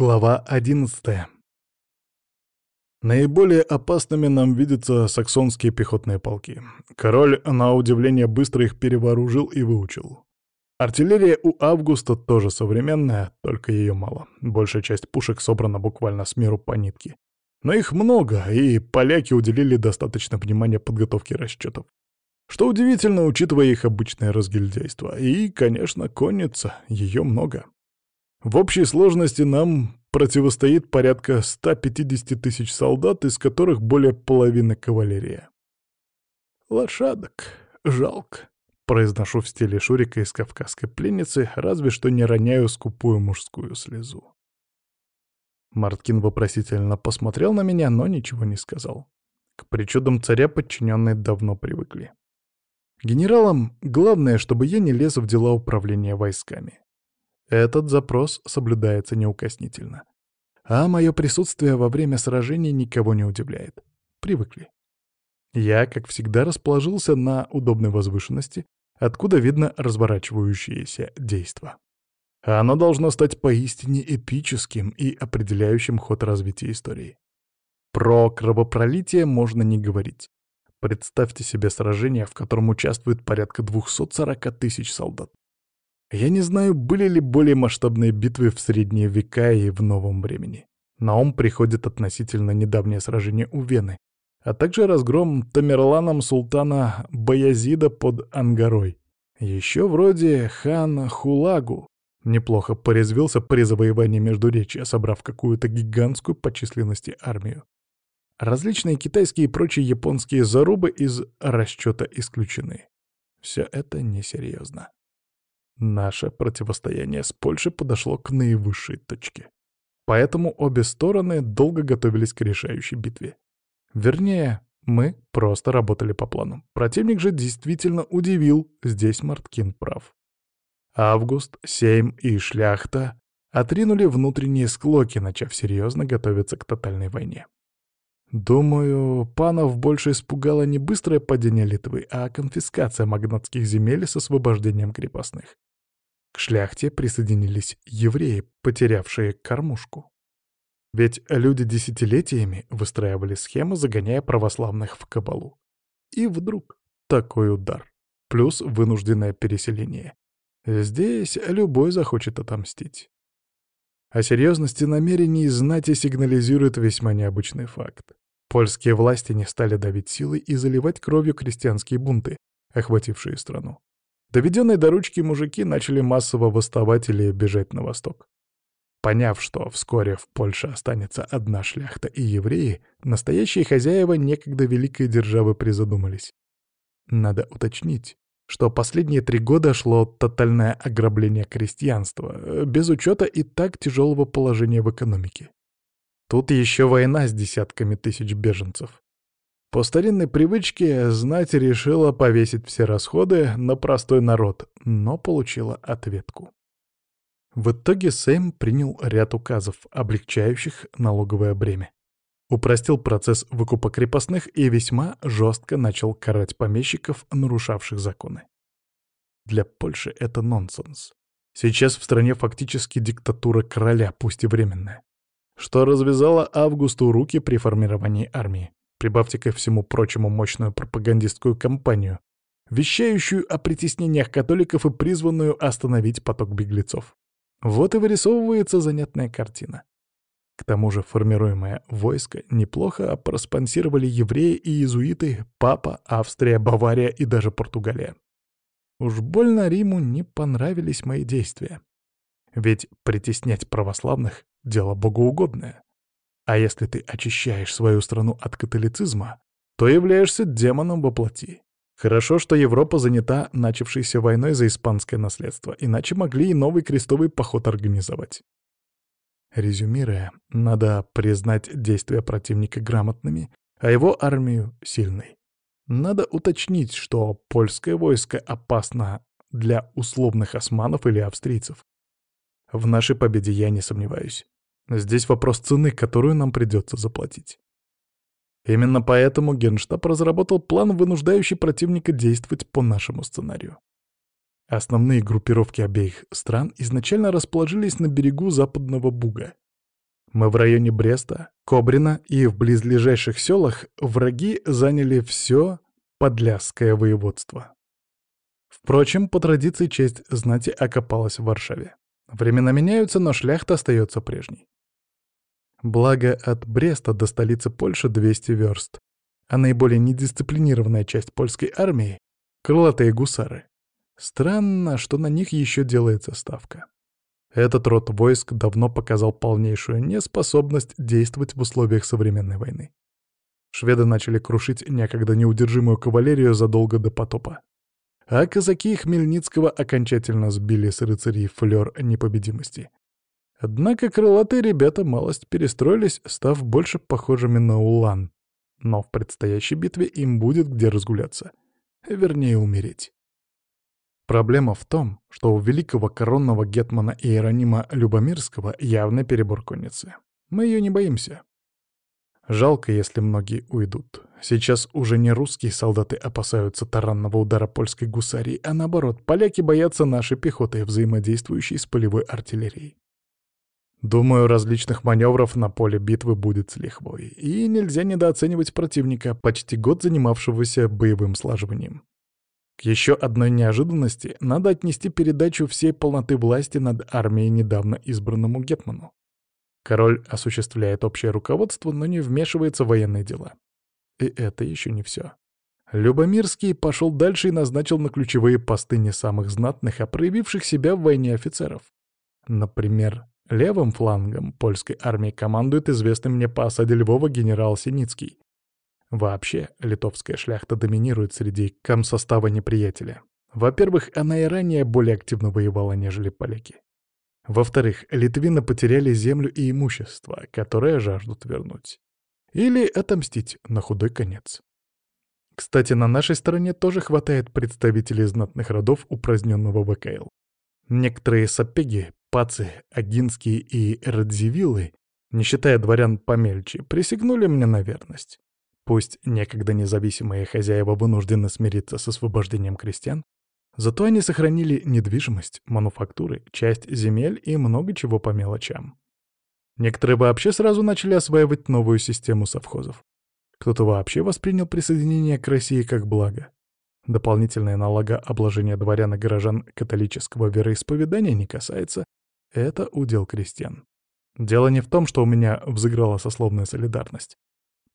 Глава 11 Наиболее опасными нам видятся саксонские пехотные полки. Король, на удивление, быстро их перевооружил и выучил. Артиллерия у Августа тоже современная, только ее мало. Большая часть пушек собрана буквально с миру по нитке. Но их много, и поляки уделили достаточно внимания подготовке расчетов. Что удивительно, учитывая их обычное разгильдяйство. И, конечно, конница, ее много. В общей сложности нам противостоит порядка 150 тысяч солдат, из которых более половины кавалерия. «Лошадок жалко», — произношу в стиле Шурика из «Кавказской пленницы», разве что не роняю скупую мужскую слезу. Марткин вопросительно посмотрел на меня, но ничего не сказал. К причудам царя подчиненные давно привыкли. Генералам главное, чтобы я не лез в дела управления войсками. Этот запрос соблюдается неукоснительно. А мое присутствие во время сражений никого не удивляет. Привыкли. Я, как всегда, расположился на удобной возвышенности, откуда видно разворачивающееся действо. Оно должно стать поистине эпическим и определяющим ход развития истории. Про кровопролитие можно не говорить. Представьте себе сражение, в котором участвует порядка 240 тысяч солдат. Я не знаю, были ли более масштабные битвы в средние века и в новом времени. На ум приходит относительно недавнее сражение у Вены, а также разгром Тамерланом султана Баязида под Ангарой. Еще вроде хан Хулагу неплохо порезвился при завоевании Междуречья, собрав какую-то гигантскую по численности армию. Различные китайские и прочие японские зарубы из расчета исключены. Все это несерьезно. Наше противостояние с Польшей подошло к наивысшей точке. Поэтому обе стороны долго готовились к решающей битве. Вернее, мы просто работали по плану. Противник же действительно удивил, здесь Марткин прав. Август, Сейм и Шляхта отринули внутренние склоки, начав серьезно готовиться к тотальной войне. Думаю, панов больше испугало не быстрое падение Литвы, а конфискация магнатских земель с освобождением крепостных. Шляхте присоединились евреи, потерявшие кормушку. Ведь люди десятилетиями выстраивали схемы, загоняя православных в кабалу. И вдруг такой удар. Плюс вынужденное переселение. Здесь любой захочет отомстить. О серьезности намерений знати сигнализирует весьма необычный факт. Польские власти не стали давить силой и заливать кровью крестьянские бунты, охватившие страну. Доведенные до ручки мужики начали массово восставать или бежать на восток. Поняв, что вскоре в Польше останется одна шляхта и евреи, настоящие хозяева некогда великой державы призадумались. Надо уточнить, что последние три года шло тотальное ограбление крестьянства, без учета и так тяжелого положения в экономике. Тут еще война с десятками тысяч беженцев. По старинной привычке знать решила повесить все расходы на простой народ, но получила ответку. В итоге Сэм принял ряд указов, облегчающих налоговое бремя. Упростил процесс выкупа крепостных и весьма жестко начал карать помещиков, нарушавших законы. Для Польши это нонсенс. Сейчас в стране фактически диктатура короля, пусть и временная, что развязало Августу руки при формировании армии. Прибавьте ко всему прочему мощную пропагандистскую кампанию, вещающую о притеснениях католиков и призванную остановить поток беглецов. Вот и вырисовывается занятная картина. К тому же формируемое войско неплохо проспонсировали евреи и иезуиты, Папа, Австрия, Бавария и даже Португалия. Уж больно Риму не понравились мои действия. Ведь притеснять православных — дело богоугодное. А если ты очищаешь свою страну от католицизма, то являешься демоном во плоти. Хорошо, что Европа занята начавшейся войной за испанское наследство, иначе могли и новый крестовый поход организовать. Резюмируя, надо признать действия противника грамотными, а его армию — сильной. Надо уточнить, что польское войско опасно для условных османов или австрийцев. В нашей победе я не сомневаюсь. Здесь вопрос цены, которую нам придется заплатить. Именно поэтому Генштаб разработал план, вынуждающий противника действовать по нашему сценарию. Основные группировки обеих стран изначально расположились на берегу Западного Буга. Мы в районе Бреста, Кобрина и в близлежащих селах враги заняли все Подлясское воеводство. Впрочем, по традиции честь знати окопалась в Варшаве. Времена меняются, но шляхта остается прежней. Благо, от Бреста до столицы Польши 200 верст, а наиболее недисциплинированная часть польской армии — крылатые гусары. Странно, что на них еще делается ставка. Этот род войск давно показал полнейшую неспособность действовать в условиях современной войны. Шведы начали крушить некогда неудержимую кавалерию задолго до потопа. А казаки Хмельницкого окончательно сбили с рыцарей флёр непобедимости. Однако крылатые ребята малость перестроились, став больше похожими на улан. Но в предстоящей битве им будет где разгуляться. Вернее, умереть. Проблема в том, что у великого коронного гетмана Иеронима Любомирского явный перебор конницы. Мы ее не боимся. Жалко, если многие уйдут. Сейчас уже не русские солдаты опасаются таранного удара польской гусарии, а наоборот, поляки боятся нашей пехоты, взаимодействующей с полевой артиллерией. Думаю, различных маневров на поле битвы будет с лихвой, и нельзя недооценивать противника, почти год занимавшегося боевым слаживанием. К еще одной неожиданности надо отнести передачу всей полноты власти над армией недавно избранному Гетману. Король осуществляет общее руководство, но не вмешивается в военные дела. И это еще не все. Любомирский пошел дальше и назначил на ключевые посты не самых знатных, а проявивших себя в войне офицеров. Например, левым флангом польской армии командует известный мне по осаде Львова генерал Синицкий, Вообще, литовская шляхта доминирует среди комсостава неприятеля. Во-первых, она и ранее более активно воевала, нежели поляки. Во-вторых, литвины потеряли землю и имущество, которое жаждут вернуть. Или отомстить на худой конец. Кстати, на нашей стороне тоже хватает представителей знатных родов упраздненного ВКЛ. Некоторые сапеги, пацы, агинские и радзивиллы, не считая дворян помельче, присягнули мне на верность. Пусть некогда независимые хозяева вынуждены смириться с освобождением крестьян, зато они сохранили недвижимость, мануфактуры, часть земель и много чего по мелочам. Некоторые вообще сразу начали осваивать новую систему совхозов. Кто-то вообще воспринял присоединение к России как благо. Дополнительное налогообложение дворян и горожан католического вероисповедания не касается. Это удел крестьян. Дело не в том, что у меня взыграла сословная солидарность.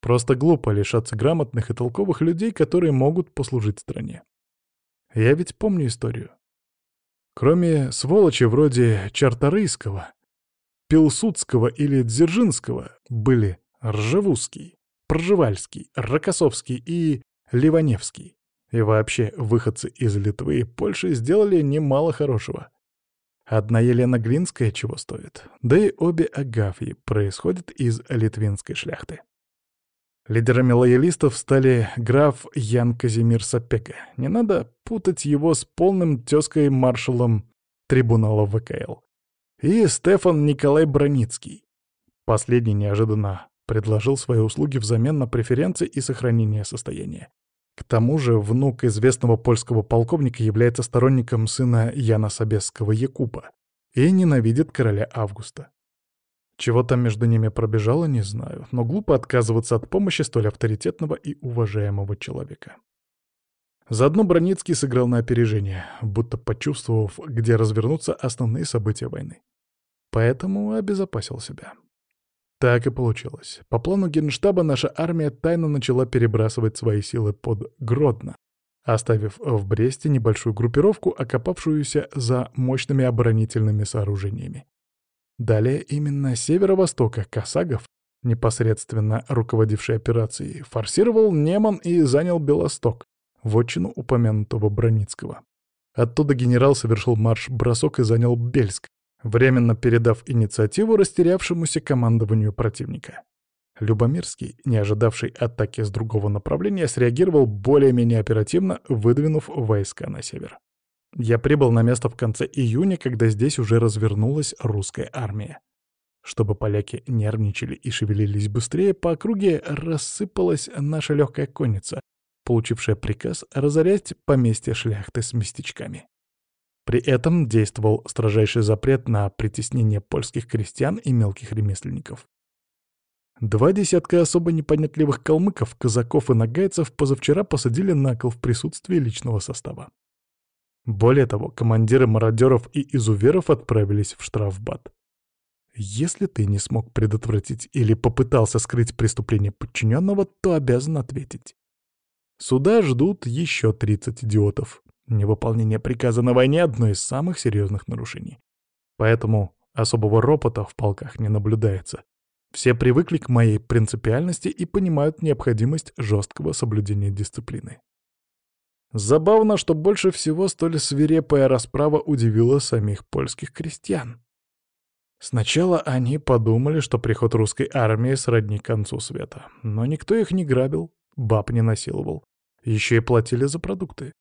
Просто глупо лишаться грамотных и толковых людей, которые могут послужить стране. Я ведь помню историю. Кроме сволочи вроде Чарторийского, Пилсудского или Дзержинского были Ржевузский, Пржевальский, Рокоссовский и Ливаневский. И вообще, выходцы из Литвы и Польши сделали немало хорошего. Одна Елена Глинская чего стоит, да и обе Агафьи происходят из литвинской шляхты. Лидерами лоялистов стали граф Ян Казимир Сапега. Не надо путать его с полным тезкой-маршалом трибунала ВКЛ. И Стефан Николай Броницкий. Последний неожиданно предложил свои услуги взамен на преференции и сохранение состояния. К тому же внук известного польского полковника является сторонником сына Яна Собесского Якуба и ненавидит короля Августа. Чего там между ними пробежало, не знаю, но глупо отказываться от помощи столь авторитетного и уважаемого человека. Заодно Броницкий сыграл на опережение, будто почувствовав, где развернутся основные события войны. Поэтому обезопасил себя. Так и получилось. По плану Генштаба наша армия тайно начала перебрасывать свои силы под Гродно, оставив в Бресте небольшую группировку, окопавшуюся за мощными оборонительными сооружениями. Далее именно северо-востока Косагов, непосредственно руководивший операцией, форсировал Неман и занял Белосток, вотчину упомянутого Броницкого. Оттуда генерал совершил марш-бросок и занял Бельск, временно передав инициативу растерявшемуся командованию противника. Любомирский, не ожидавший атаки с другого направления, среагировал более-менее оперативно, выдвинув войска на север. Я прибыл на место в конце июня, когда здесь уже развернулась русская армия. Чтобы поляки нервничали и шевелились быстрее, по округе рассыпалась наша легкая конница, получившая приказ разорять поместье шляхты с местечками. При этом действовал строжайший запрет на притеснение польских крестьян и мелких ремесленников. Два десятка особо непонятливых калмыков, казаков и нагайцев позавчера посадили на кол в присутствии личного состава. Более того, командиры мародеров и изуверов отправились в штрафбат. Если ты не смог предотвратить или попытался скрыть преступление подчиненного, то обязан ответить. Суда ждут еще 30 идиотов. Невыполнение приказа на войне — одно из самых серьезных нарушений. Поэтому особого ропота в полках не наблюдается. Все привыкли к моей принципиальности и понимают необходимость жесткого соблюдения дисциплины. Забавно, что больше всего столь свирепая расправа удивила самих польских крестьян. Сначала они подумали, что приход русской армии сродни концу света, но никто их не грабил, баб не насиловал, еще и платили за продукты.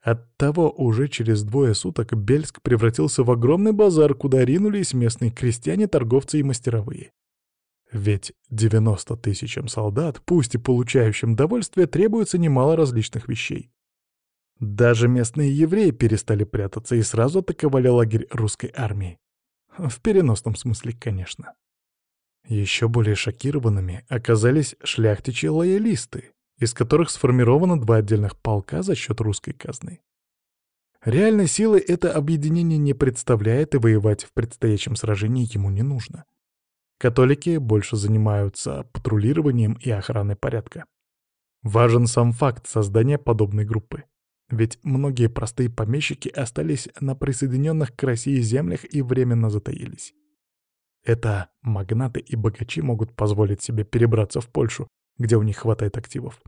Оттого уже через двое суток Бельск превратился в огромный базар, куда ринулись местные крестьяне, торговцы и мастеровые. Ведь 90 тысячам солдат, пусть и получающим довольствие, требуется немало различных вещей. Даже местные евреи перестали прятаться и сразу атаковали лагерь русской армии. В переносном смысле, конечно. Еще более шокированными оказались шляхтичи-лоялисты, из которых сформировано два отдельных полка за счет русской казны. Реальной силы это объединение не представляет, и воевать в предстоящем сражении ему не нужно. Католики больше занимаются патрулированием и охраной порядка. Важен сам факт создания подобной группы. Ведь многие простые помещики остались на присоединенных к России землях и временно затаились. Это магнаты и богачи могут позволить себе перебраться в Польшу, где у них хватает активов.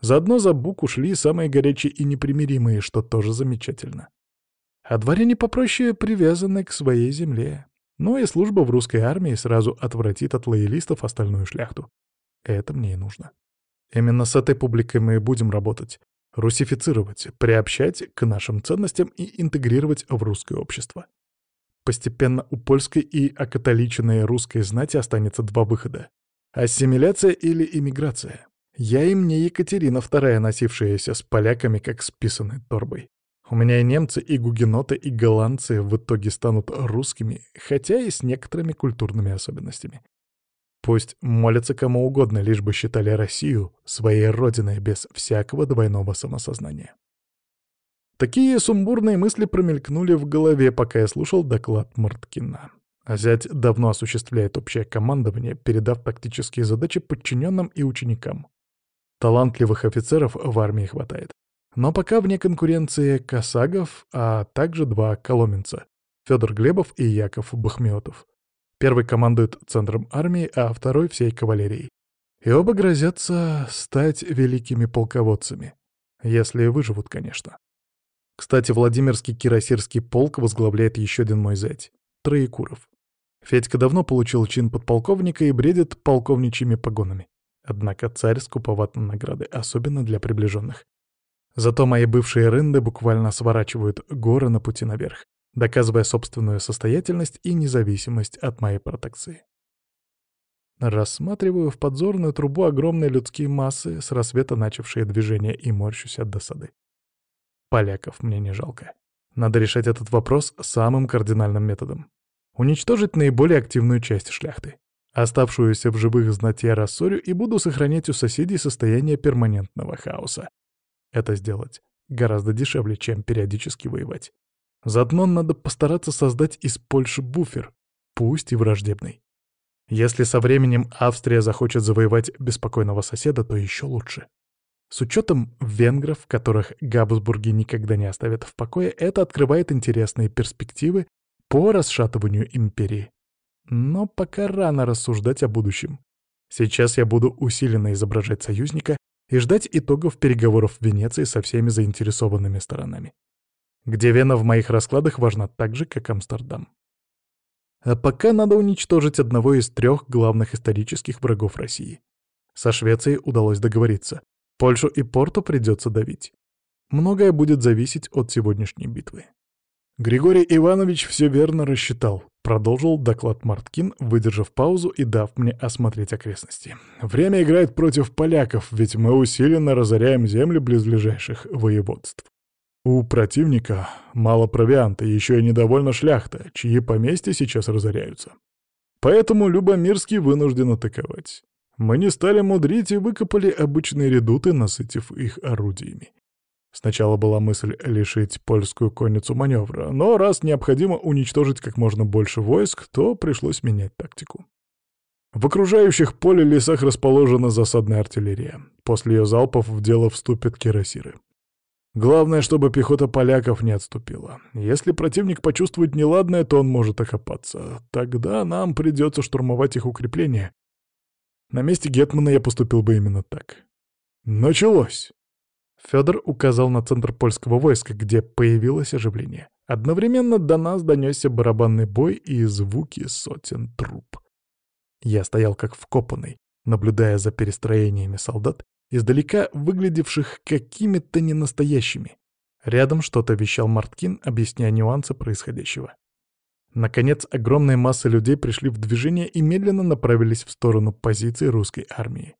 Заодно за бук ушли самые горячие и непримиримые, что тоже замечательно. А дворяне попроще привязаны к своей земле. Ну и служба в русской армии сразу отвратит от лоялистов остальную шляхту. Это мне и нужно. Именно с этой публикой мы будем работать. Русифицировать, приобщать к нашим ценностям и интегрировать в русское общество. Постепенно у польской и окатоличенной русской знати останется два выхода. Ассимиляция или иммиграция. Я им не Екатерина II, носившаяся с поляками как с писаной торбой. У меня и немцы, и гугеноты, и голландцы в итоге станут русскими, хотя и с некоторыми культурными особенностями. Пусть молятся кому угодно, лишь бы считали Россию своей родиной без всякого двойного самосознания. Такие сумбурные мысли промелькнули в голове, пока я слушал доклад Марткина. А зять давно осуществляет общее командование, передав тактические задачи подчиненным и ученикам. Талантливых офицеров в армии хватает. Но пока вне конкуренции Косагов, а также два коломенца — Федор Глебов и Яков Бахмиотов. Первый командует центром армии, а второй — всей кавалерией. И оба грозятся стать великими полководцами. Если выживут, конечно. Кстати, Владимирский кирасирский полк возглавляет еще один мой зять — Троекуров. Федька давно получил чин подполковника и бредит полковничьими погонами. Однако царь скуповат на награды, особенно для приближенных. Зато мои бывшие рынды буквально сворачивают горы на пути наверх, доказывая собственную состоятельность и независимость от моей протекции. Рассматриваю в подзорную трубу огромные людские массы, с рассвета начавшие движение, и морщусь от досады. Поляков мне не жалко. Надо решать этот вопрос самым кардинальным методом. Уничтожить наиболее активную часть шляхты. Оставшуюся в живых знать я рассорю и буду сохранять у соседей состояние перманентного хаоса. Это сделать гораздо дешевле, чем периодически воевать. Заодно надо постараться создать из Польши буфер, пусть и враждебный. Если со временем Австрия захочет завоевать беспокойного соседа, то еще лучше. С учетом венгров, которых Габсбурги никогда не оставят в покое, это открывает интересные перспективы по расшатыванию империи. Но пока рано рассуждать о будущем. Сейчас я буду усиленно изображать союзника и ждать итогов переговоров в Венеции со всеми заинтересованными сторонами. Где Вена в моих раскладах важна так же, как Амстердам. А пока надо уничтожить одного из трех главных исторических врагов России. Со Швецией удалось договориться. Польшу и Порту придется давить. Многое будет зависеть от сегодняшней битвы. Григорий Иванович все верно рассчитал. Продолжил доклад Марткин, выдержав паузу и дав мне осмотреть окрестности. «Время играет против поляков, ведь мы усиленно разоряем земли близлежащих воеводств. У противника мало провианта, еще и недовольна шляхта, чьи поместья сейчас разоряются. Поэтому Любомирский вынужден атаковать. Мы не стали мудрить и выкопали обычные редуты, насытив их орудиями. Сначала была мысль лишить польскую конницу маневра, но раз необходимо уничтожить как можно больше войск, то пришлось менять тактику. В окружающих поле лесах расположена засадная артиллерия. После ее залпов в дело вступят кирасиры. Главное, чтобы пехота поляков не отступила. Если противник почувствует неладное, то он может окопаться. Тогда нам придется штурмовать их укрепления. На месте Гетмана я поступил бы именно так. Началось! Федор указал на центр польского войска, где появилось оживление. Одновременно до нас донесся барабанный бой и звуки сотен труп. Я стоял как вкопанный, наблюдая за перестроениями солдат, издалека выглядевших какими-то ненастоящими. Рядом что-то вещал Марткин, объясняя нюансы происходящего. Наконец, огромная масса людей пришли в движение и медленно направились в сторону позиций русской армии.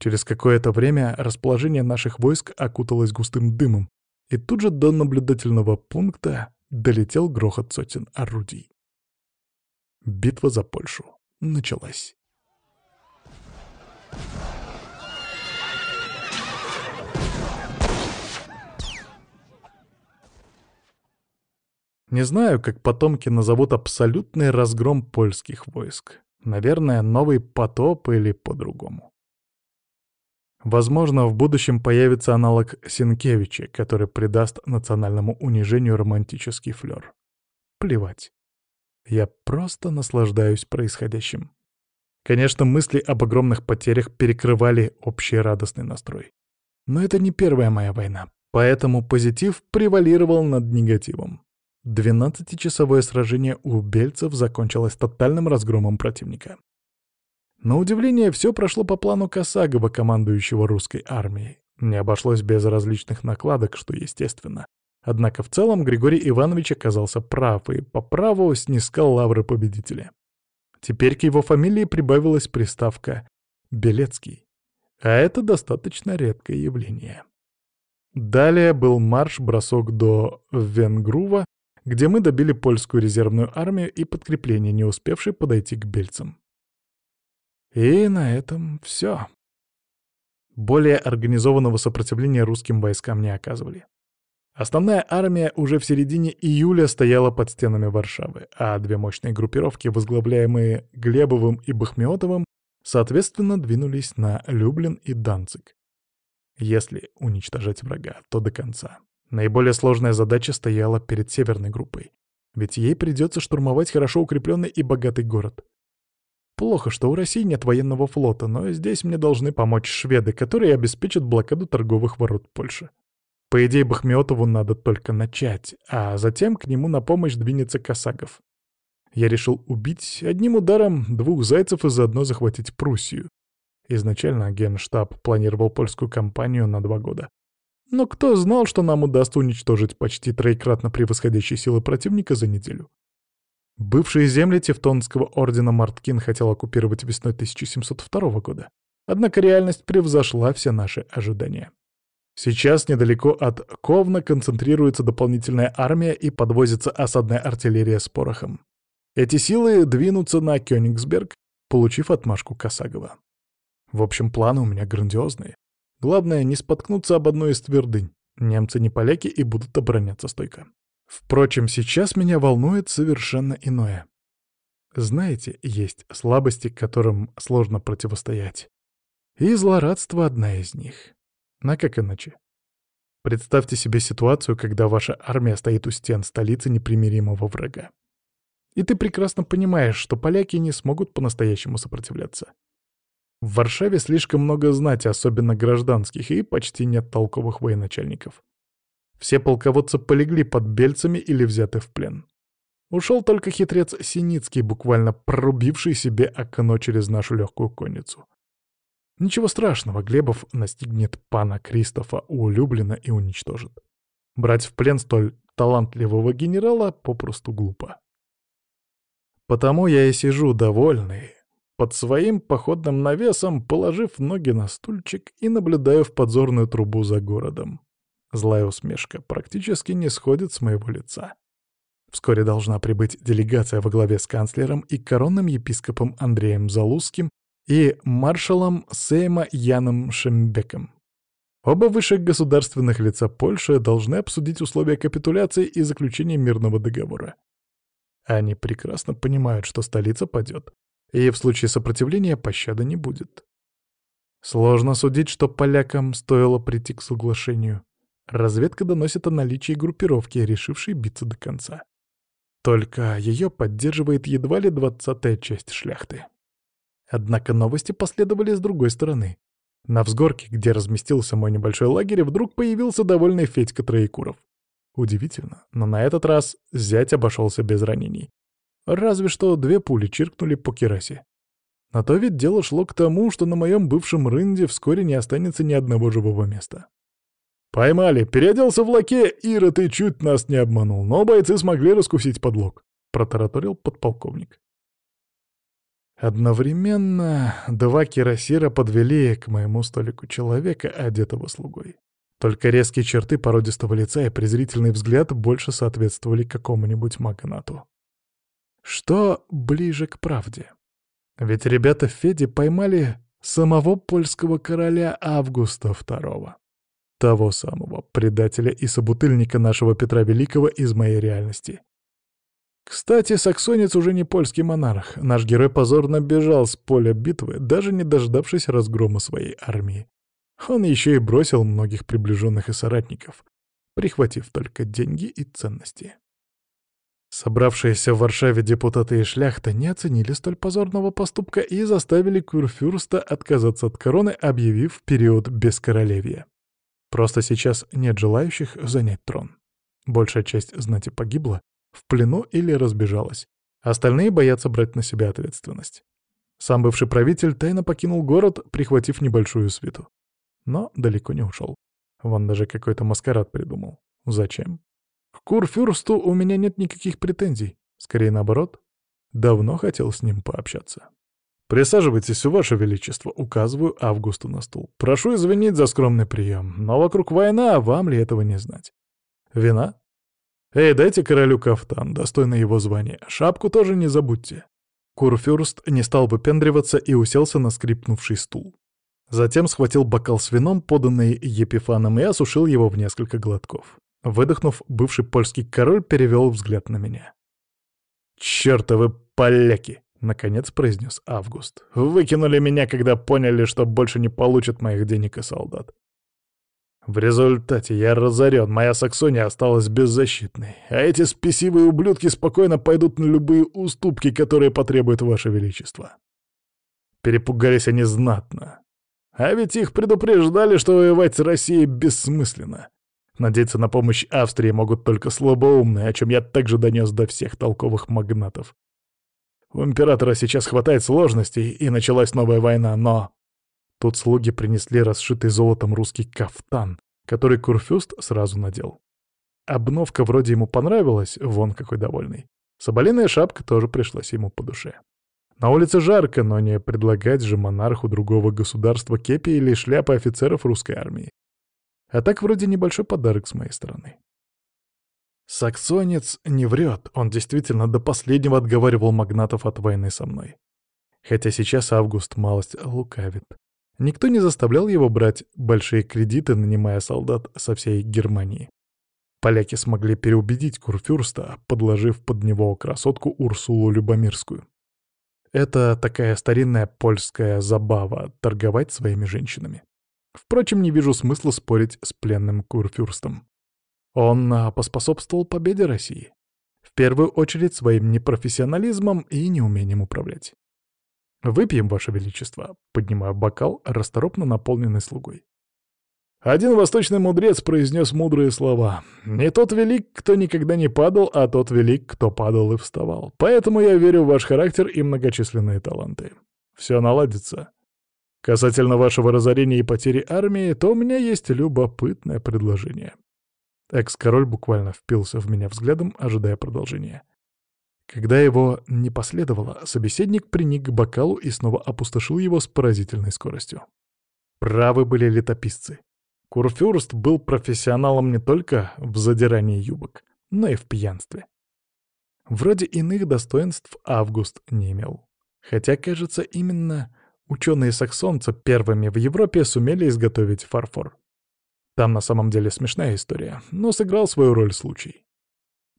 Через какое-то время расположение наших войск окуталось густым дымом, и тут же до наблюдательного пункта долетел грохот сотен орудий. Битва за Польшу началась. Не знаю, как потомки назовут абсолютный разгром польских войск. Наверное, новый потоп или по-другому. Возможно, в будущем появится аналог Сенкевича, который придаст национальному унижению романтический флёр. Плевать. Я просто наслаждаюсь происходящим. Конечно, мысли об огромных потерях перекрывали общий радостный настрой. Но это не первая моя война, поэтому позитив превалировал над негативом. Двенадцатичасовое сражение у бельцев закончилось тотальным разгромом противника. На удивление, все прошло по плану Косагова, командующего русской армией. Не обошлось без различных накладок, что естественно. Однако в целом Григорий Иванович оказался прав и по праву снискал лавры победителя. Теперь к его фамилии прибавилась приставка «Белецкий». А это достаточно редкое явление. Далее был марш-бросок до Венгрува, где мы добили польскую резервную армию и подкрепление, не успевшее подойти к бельцам. И на этом все. Более организованного сопротивления русским войскам не оказывали. Основная армия уже в середине июля стояла под стенами Варшавы, а две мощные группировки, возглавляемые Глебовым и Бахмиотовым, соответственно, двинулись на Люблин и Данциг. Если уничтожать врага, то до конца. Наиболее сложная задача стояла перед северной группой, ведь ей придется штурмовать хорошо укрепленный и богатый город. Плохо, что у России нет военного флота, но здесь мне должны помочь шведы, которые обеспечат блокаду торговых ворот Польши. По идее, Бахмиотову надо только начать, а затем к нему на помощь двинется Косагов. Я решил убить одним ударом двух зайцев и заодно захватить Пруссию. Изначально генштаб планировал польскую кампанию на два года. Но кто знал, что нам удастся уничтожить почти троекратно превосходящие силы противника за неделю? Бывшие земли Тевтонского ордена Марткин хотел оккупировать весной 1702 года. Однако реальность превзошла все наши ожидания. Сейчас недалеко от Ковна концентрируется дополнительная армия и подвозится осадная артиллерия с порохом. Эти силы двинутся на Кёнигсберг, получив отмашку Косагова. В общем, планы у меня грандиозные. Главное, не споткнуться об одной из твердынь. Немцы не поляки и будут обороняться стойко. Впрочем, сейчас меня волнует совершенно иное. Знаете, есть слабости, которым сложно противостоять. И злорадство — одна из них. А как иначе? Представьте себе ситуацию, когда ваша армия стоит у стен столицы непримиримого врага. И ты прекрасно понимаешь, что поляки не смогут по-настоящему сопротивляться. В Варшаве слишком много знати, особенно гражданских, и почти нет толковых военачальников. Все полководцы полегли под бельцами или взяты в плен. Ушел только хитрец Синицкий, буквально прорубивший себе окно через нашу легкую конницу. Ничего страшного, Глебов настигнет пана Кристофа у и уничтожит. Брать в плен столь талантливого генерала попросту глупо. Потому я и сижу довольный, под своим походным навесом, положив ноги на стульчик и наблюдаю в подзорную трубу за городом. Злая усмешка практически не сходит с моего лица. Вскоре должна прибыть делегация во главе с канцлером и коронным епископом Андреем Залузским и маршалом Сейма Яном Шембеком. Оба высших государственных лица Польши должны обсудить условия капитуляции и заключения мирного договора. Они прекрасно понимают, что столица падет, и в случае сопротивления пощады не будет. Сложно судить, что полякам стоило прийти к соглашению. Разведка доносит о наличии группировки, решившей биться до конца. Только ее поддерживает едва ли двадцатая часть шляхты. Однако новости последовали с другой стороны. На взгорке, где разместился мой небольшой лагерь, вдруг появился довольный Федька Троекуров. Удивительно, но на этот раз зять обошелся без ранений. Разве что две пули чиркнули по керасе. А то ведь дело шло к тому, что на моем бывшем рынде вскоре не останется ни одного живого места. «Поймали! Переоделся в лаке! Ира, ты чуть нас не обманул, но бойцы смогли раскусить подлог!» — протараторил подполковник. Одновременно два кирасира подвели к моему столику человека, одетого слугой. Только резкие черты породистого лица и презрительный взгляд больше соответствовали какому-нибудь магнату. Что ближе к правде? Ведь ребята в Феде поймали самого польского короля Августа II. Того самого предателя и собутыльника нашего Петра Великого из моей реальности. Кстати, саксонец уже не польский монарх. Наш герой позорно бежал с поля битвы, даже не дождавшись разгрома своей армии. Он еще и бросил многих приближенных и соратников, прихватив только деньги и ценности. Собравшиеся в Варшаве депутаты и шляхта не оценили столь позорного поступка и заставили Курфюрста отказаться от короны, объявив период бескоролевья. Просто сейчас нет желающих занять трон. Большая часть знати погибла, в плену или разбежалась. Остальные боятся брать на себя ответственность. Сам бывший правитель тайно покинул город, прихватив небольшую свиту. Но далеко не ушел. Вон даже какой-то маскарад придумал. Зачем? К Курфюрсту у меня нет никаких претензий. Скорее наоборот. Давно хотел с ним пообщаться. «Присаживайтесь, Ваше Величество», — указываю Августу на стул. «Прошу извинить за скромный прием, но вокруг война, а вам ли этого не знать? Вина? Эй, дайте королю кафтан, достойный его звания. Шапку тоже не забудьте». Курфюрст не стал выпендриваться и уселся на скрипнувший стул. Затем схватил бокал с вином, поданный Епифаном, и осушил его в несколько глотков. Выдохнув, бывший польский король перевел взгляд на меня. «Чёртовы поляки!» — наконец произнес Август. «Выкинули меня, когда поняли, что больше не получат моих денег и солдат. В результате я разорен, моя Саксония осталась беззащитной, а эти спесивые ублюдки спокойно пойдут на любые уступки, которые потребует Ваше Величество. Перепугались они знатно. А ведь их предупреждали, что воевать с Россией бессмысленно. Надеяться на помощь Австрии могут только слабоумные, о чем я также донес до всех толковых магнатов. У императора сейчас хватает сложностей, и началась новая война, но... Тут слуги принесли расшитый золотом русский кафтан, который Курфюст сразу надел. Обновка вроде ему понравилась, вон какой довольный. Соболиная шапка тоже пришлась ему по душе. На улице жарко, но не предлагать же монарху другого государства кепи или шляпы офицеров русской армии. А так вроде небольшой подарок с моей стороны. Саксонец не врет, он действительно до последнего отговаривал магнатов от войны со мной. Хотя сейчас Август малость лукавит. Никто не заставлял его брать большие кредиты, нанимая солдат со всей Германии. Поляки смогли переубедить Курфюрста, подложив под него красотку Урсулу Любомирскую. Это такая старинная польская забава — торговать своими женщинами. Впрочем, не вижу смысла спорить с пленным курфюрстом. Он а, поспособствовал победе России. В первую очередь своим непрофессионализмом и неумением управлять. «Выпьем, Ваше Величество», — поднимаю бокал, расторопно наполненный слугой. Один восточный мудрец произнес мудрые слова. «Не тот велик, кто никогда не падал, а тот велик, кто падал и вставал. Поэтому я верю в ваш характер и многочисленные таланты. Все наладится. Касательно вашего разорения и потери армии, то у меня есть любопытное предложение. Экс-король буквально впился в меня взглядом, ожидая продолжения. Когда его не последовало, собеседник приник к бокалу и снова опустошил его с поразительной скоростью. Правы были летописцы. Курфюрст был профессионалом не только в задирании юбок, но и в пьянстве. Вроде иных достоинств Август не имел. Хотя, кажется, именно ученые-саксонцы первыми в Европе сумели изготовить фарфор. Там на самом деле смешная история, но сыграл свою роль случай.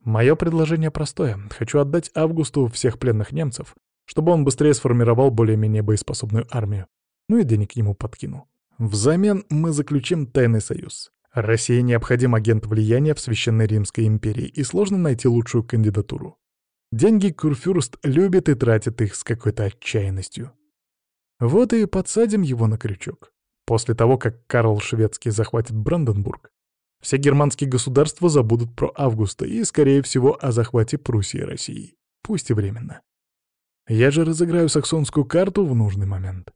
Мое предложение простое. Хочу отдать Августу всех пленных немцев, чтобы он быстрее сформировал более-менее боеспособную армию. Ну и денег ему подкину. Взамен мы заключим тайный союз. России необходим агент влияния в Священной Римской империи, и сложно найти лучшую кандидатуру. Деньги Курфюрст любит и тратит их с какой-то отчаянностью. Вот и подсадим его на крючок. После того, как Карл Шведский захватит Бранденбург, все германские государства забудут про Августа и, скорее всего, о захвате Пруссии и России. Пусть и временно. Я же разыграю саксонскую карту в нужный момент.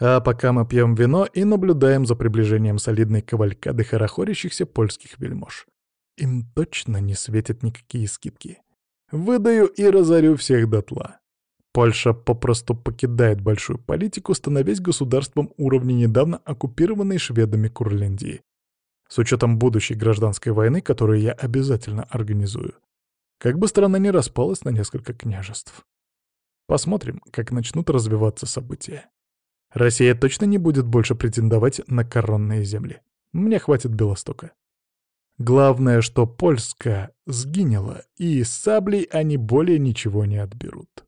А пока мы пьем вино и наблюдаем за приближением солидной кавалькады хорохорящихся польских вельмож. Им точно не светят никакие скидки. Выдаю и разорю всех дотла. Польша попросту покидает большую политику, становясь государством уровня недавно оккупированной шведами Курляндии. С учетом будущей гражданской войны, которую я обязательно организую. Как бы страна не распалась на несколько княжеств. Посмотрим, как начнут развиваться события. Россия точно не будет больше претендовать на коронные земли. Мне хватит Белостока. Главное, что Польска сгинела, и саблей они более ничего не отберут.